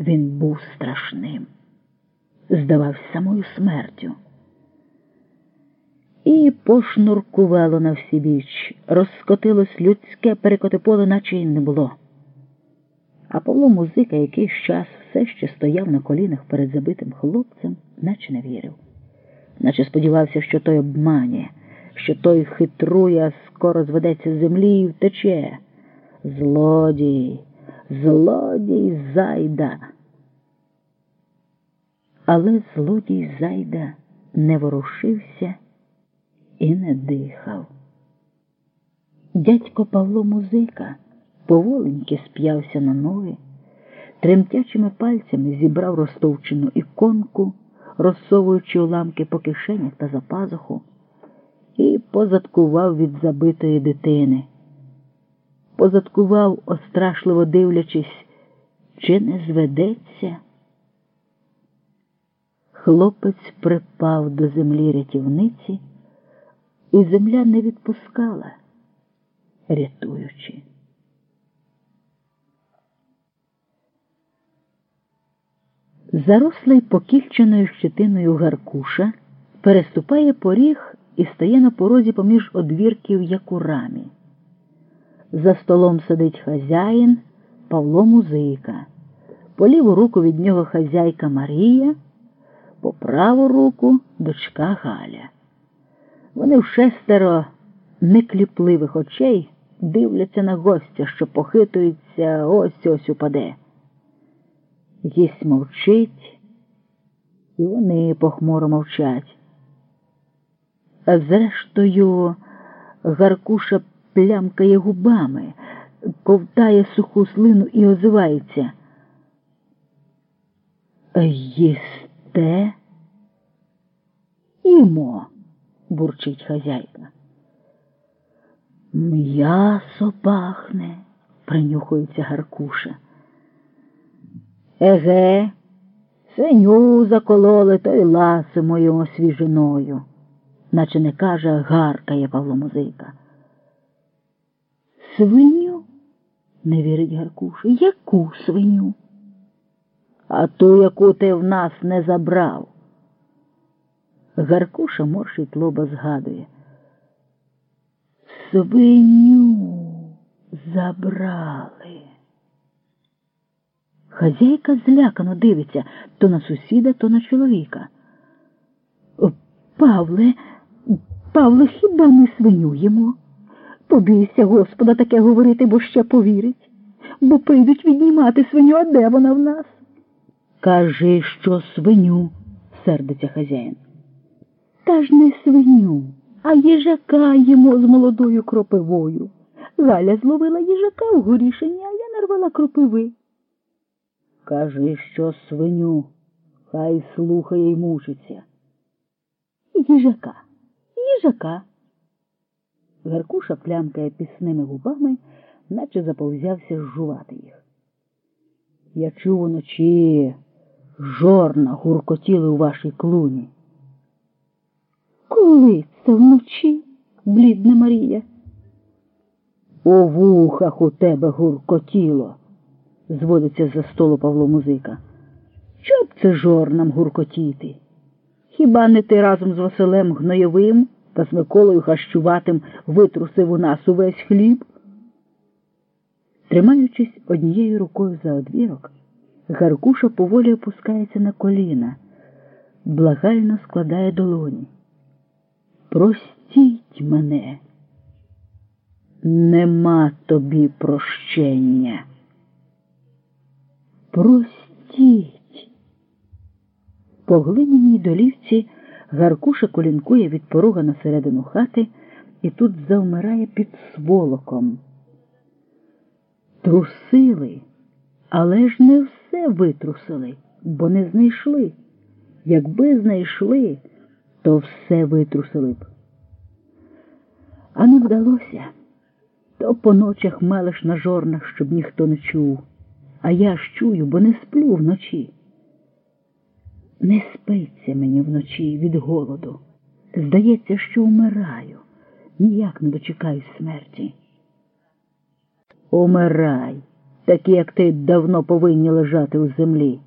Він був страшним, здавався самою смертю. І пошнуркувало на всі біч, розскотилось людське перекотиполе, наче й не було. А Павло музика якийсь час все ще стояв на колінах перед забитим хлопцем, наче не вірив, наче сподівався, що той обманює, що той хитрує, а скоро зведеться з землі і втече. Злодій, злодій зайда. Але злодій зайда не ворушився і не дихав. Дядько Павло музика поволеньки сп'явся на ноги, тремтячими пальцями зібрав розтовчену іконку, розсовуючи уламки по кишенях та за пазуху, і позадкував від забитої дитини. Позадкував, острашливо дивлячись, чи не зведеться. Хлопець припав до землі рятівниці, і земля не відпускала, рятуючи. Зарослий покільченою щетиною Гаркуша переступає поріг і стає на порозі поміж одвірків, як у рамі. За столом сидить хазяїн Павло Музика, по ліву руку від нього хазяйка Марія, по праву руку дочка Галя. Вони в шестеро некліпливих очей дивляться на гостя, що похитується ось ось упаде. Єсть мовчить, і вони похмуро мовчать. А зрештою, Гаркуша плямкає губами, ковтає суху слину і озивається. Їсте? Імо, бурчить хазяйка. М'ясо пахне, принюхується Гаркуша. Еге, свиню закололи, то й ласимою освіжиною, наче не каже, гаркає Павло Музика. Свиню? не вірить Гаркуша. Яку свиню? А ту, яку ти в нас не забрав. Гаркуша моршить лоба згадує. Свиню забрали. Хазяйка злякано дивиться то на сусіда, то на чоловіка. Павле, Павле, хіба ми свинюємо? Побійся, Господа, таке говорити, бо ще повірить, бо прийдуть віднімати свиню, а де вона в нас? Кажи, що свиню, сердиться хазяїн. Та ж не свиню, а їжака їмо з молодою кропивою. Галя зловила їжака в горішені, а я нарвала кропиви. Кажи, що свиню, хай слухає й мучиться. Їжака, їжака. Гаркуша плямкає пісними губами, наче заповзявся жувати їх. Я чув уночі жорна гуркотіли у вашій клуні. Коли це вночі, блідна Марія? У вухах у тебе гуркотіло, зводиться за столу Павло Музика. Що б це жорнам гуркотіти? Хіба не ти разом з Василем Гнойовим та з Миколою Хащуватим витрусив у нас увесь хліб? Тримаючись однією рукою за одвірок, Гаркуша поволі опускається на коліна, благально складає долоні. Простіть мене, нема тобі прощення. Простіть. По глиняній долівці Гаркуша колінкує від порога на середину хати і тут завмирає під сволоком. Трусили, але ж не все витрусили, бо не знайшли. Якби знайшли, то все витрусили б. А не вдалося, то по ночах мелеш на жорнах, щоб ніхто не чув. А я ж чую, бо не сплю вночі. Не спиться мені вночі від голоду. Здається, що умираю, ніяк не дочекаю смерті. Умирай, Такі, як ти, давно повинні лежати у землі.